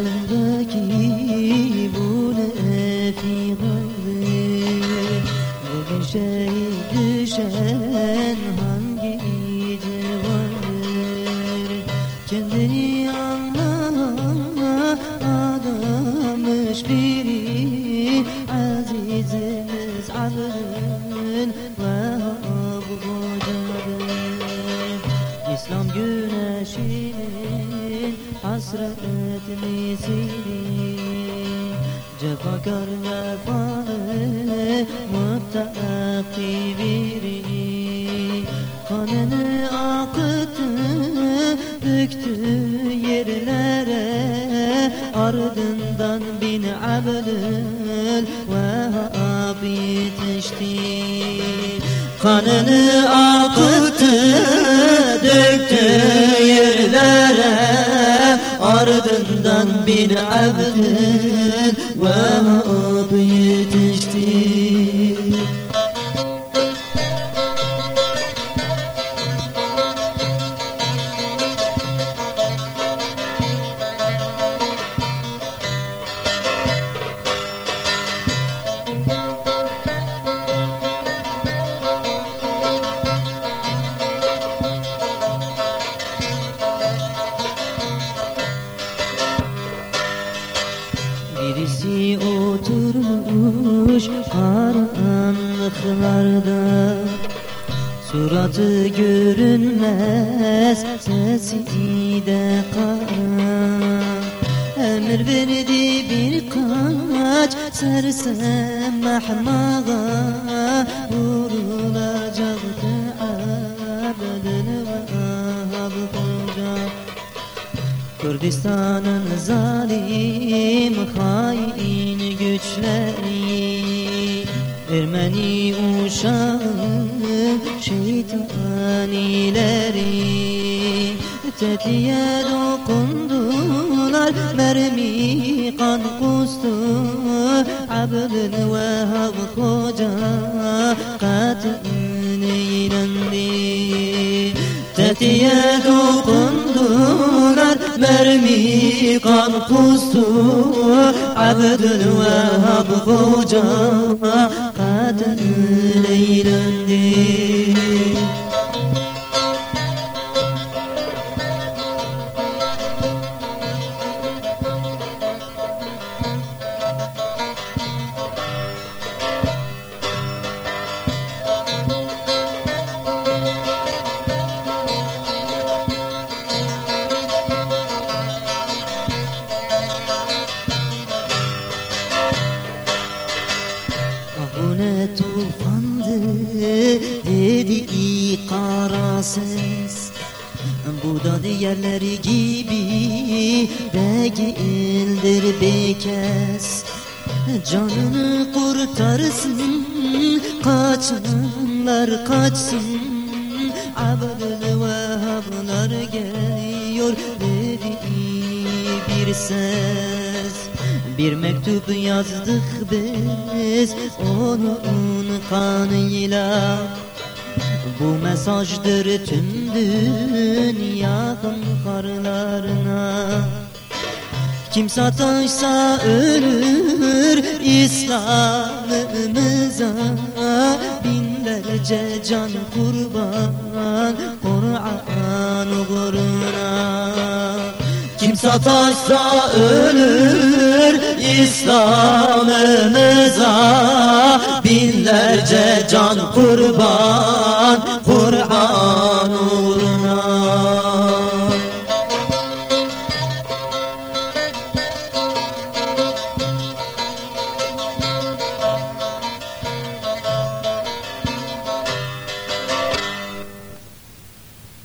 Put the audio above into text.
قلبك يبون في قلبي Bugün şehit düşen hangi yiğidi vardır Kendini adamış biri Azizimiz alın ve bu İslam güneşini güneşinin hasret misili Cefakar vefalı muttaki biri. Kanını akıttı döktü yerlere Ardından bin Abdül Vehhab yetişti. Kanını akıttı Ardından bin Abdül Vehhab yetişti Birisi oturmuş karanlıklarda Suratı görünmez sesi de kara. Emir verdi birkaç sersem mahmağa Vurulacaktı Kürdistan'ın zalim hain güçleri Ermeni uşağı şeytanileri Tetiğe dokundular mermi kan kustu. Abdül Vehhab koca katil eğlendi Tetiğe dokundular mermi kan kustu Abdül Vehhab koca katil eğlendi bu ne tufandı dedi kara ses. Bu da diğerleri gibi değildir bir kez Canını kurtarsın kaçanlar kaçsın. Abdül Vehhab'lar geliyor dedi bir ses Bir mektup yazdık biz onun kanıyla. Bu mesajdır tüm dünyanın karlarına. Kim sataşsa ölür İslam'ımıza. Binlerce can kurban Kur'an uğruna Kim sataşsa ölür İslam'ımıza Binlerce can kurban Kur'an uğruna